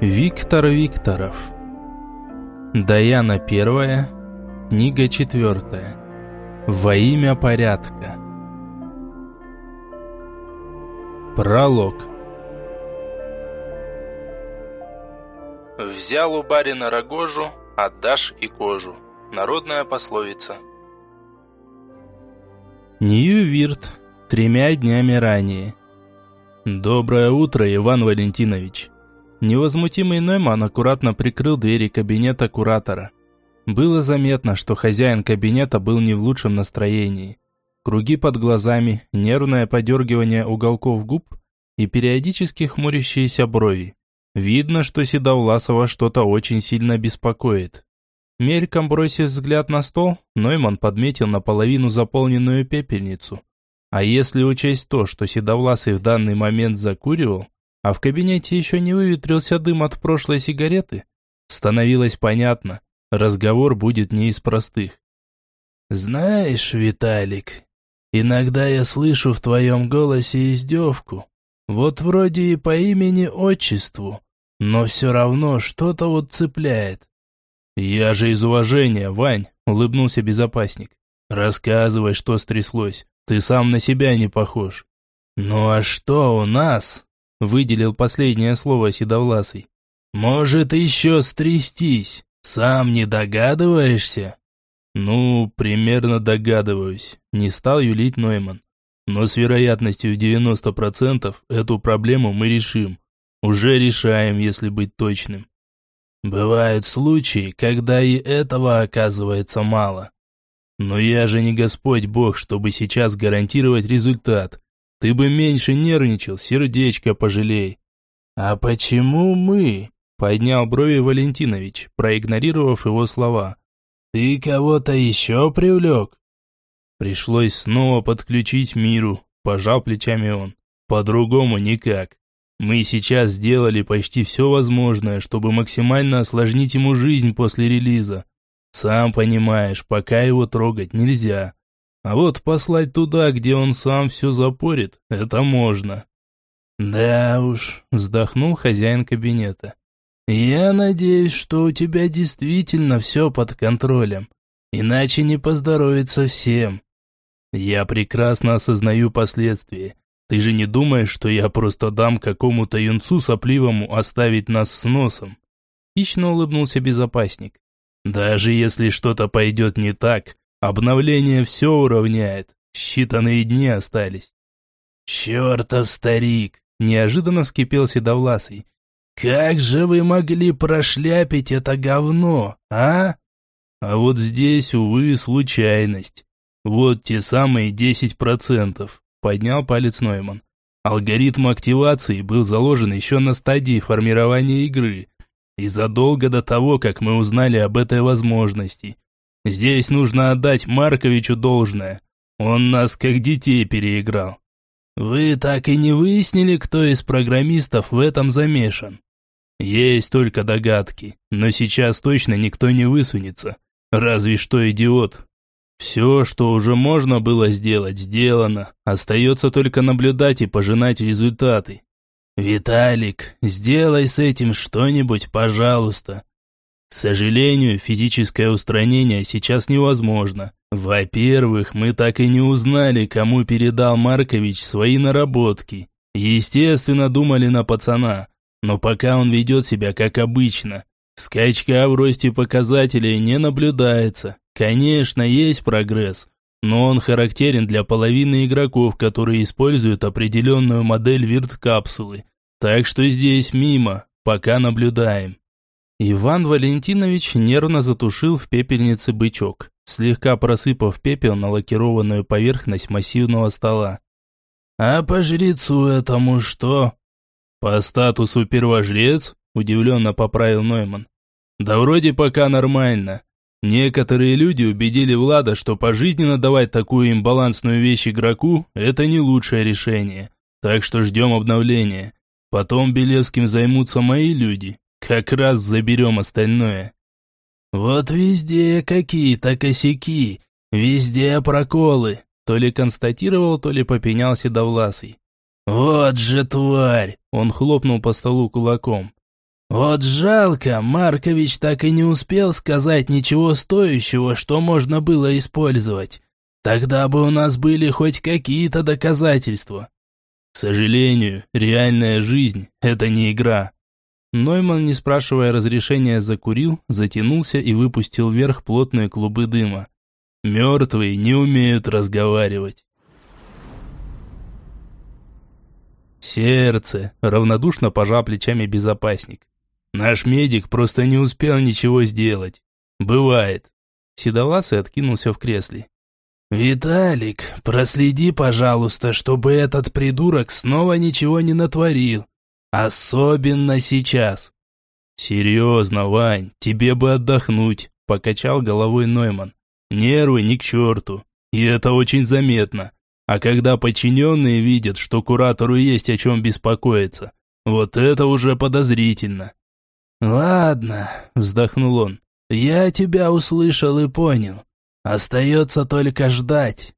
Виктор Викторов. Даяна первая, книга четвертая. Во имя порядка. Пролог. Взял у барина рогожу, отдашь и кожу. Народная пословица. Нью-Вирт. Тремя днями ранее. Доброе утро, Иван Валентинович. Невозмутимый Нойман аккуратно прикрыл двери кабинета куратора. Было заметно, что хозяин кабинета был не в лучшем настроении. Круги под глазами, нервное подергивание уголков губ и периодически хмурящиеся брови. Видно, что Седовласова что-то очень сильно беспокоит. Мельком бросив взгляд на стол, Нойман подметил наполовину заполненную пепельницу. А если учесть то, что Седовласый в данный момент закуривал, а в кабинете еще не выветрился дым от прошлой сигареты, становилось понятно, разговор будет не из простых. «Знаешь, Виталик, иногда я слышу в твоем голосе издевку. Вот вроде и по имени-отчеству, но все равно что-то вот цепляет». «Я же из уважения, Вань», — улыбнулся безопасник. «Рассказывай, что стряслось. Ты сам на себя не похож». «Ну а что у нас?» Выделил последнее слово Седовласый. «Может еще стрястись? Сам не догадываешься?» «Ну, примерно догадываюсь», – не стал юлить Нойман. «Но с вероятностью в 90% эту проблему мы решим. Уже решаем, если быть точным». «Бывают случаи, когда и этого оказывается мало». «Но я же не Господь Бог, чтобы сейчас гарантировать результат. Ты бы меньше нервничал, сердечко пожалей. А почему мы? Поднял брови Валентинович, проигнорировав его слова. Ты кого-то еще привлек? Пришлось снова подключить миру, пожал плечами он. По-другому никак. Мы сейчас сделали почти все возможное, чтобы максимально осложнить ему жизнь после релиза. Сам понимаешь, пока его трогать нельзя. А вот послать туда, где он сам все запорит, это можно. Да уж, вздохнул хозяин кабинета. Я надеюсь, что у тебя действительно все под контролем. Иначе не поздоровится всем. Я прекрасно осознаю последствия. Ты же не думаешь, что я просто дам какому-то юнцу сопливому оставить нас с носом? Хищно улыбнулся безопасник. Даже если что-то пойдет не так, Обновление все уравняет. Считанные дни остались. «Чертов старик!» – неожиданно вскипел Седовласый. «Как же вы могли прошляпить это говно, а?» А вот здесь, увы, случайность. Вот те самые 10%, поднял палец Нойман. Алгоритм активации был заложен еще на стадии формирования игры и задолго до того, как мы узнали об этой возможности. Здесь нужно отдать Марковичу должное. Он нас как детей переиграл. Вы так и не выяснили, кто из программистов в этом замешан? Есть только догадки, но сейчас точно никто не высунется. Разве что идиот. Все, что уже можно было сделать, сделано. Остается только наблюдать и пожинать результаты. «Виталик, сделай с этим что-нибудь, пожалуйста. К сожалению, физическое устранение сейчас невозможно. Во-первых, мы так и не узнали, кому передал Маркович свои наработки. Естественно, думали на пацана, но пока он ведет себя как обычно. Скачка в росте показателей не наблюдается. Конечно, есть прогресс, но он характерен для половины игроков, которые используют определенную модель вирт-капсулы. Так что здесь мимо, пока наблюдаем. Иван Валентинович нервно затушил в пепельнице бычок, слегка просыпав пепел на лакированную поверхность массивного стола. «А по жрецу этому что?» «По статусу первожрец?» – удивленно поправил Нойман. «Да вроде пока нормально. Некоторые люди убедили Влада, что пожизненно давать такую имбалансную вещь игроку – это не лучшее решение. Так что ждем обновления. Потом Белевским займутся мои люди, как раз заберем остальное. Вот везде какие-то косяки, везде проколы. То ли констатировал, то ли попенял Седовласый. Вот же тварь! Он хлопнул по столу кулаком. Вот жалко, Маркович так и не успел сказать ничего стоящего, что можно было использовать. Тогда бы у нас были хоть какие-то доказательства. К сожалению, реальная жизнь – это не игра. Нойман, не спрашивая разрешения, закурил, затянулся и выпустил вверх плотные клубы дыма. Мертвые не умеют разговаривать. Сердце, равнодушно пожал плечами безопасник. Наш медик просто не успел ничего сделать. Бывает. Седовласый откинулся в кресле. «Виталик, проследи, пожалуйста, чтобы этот придурок снова ничего не натворил. Особенно сейчас». «Серьезно, Вань, тебе бы отдохнуть», – покачал головой Нойман. «Нервы ни к черту. И это очень заметно. А когда подчиненные видят, что куратору есть о чем беспокоиться, вот это уже подозрительно». «Ладно», – вздохнул он. «Я тебя услышал и понял. Остается только ждать».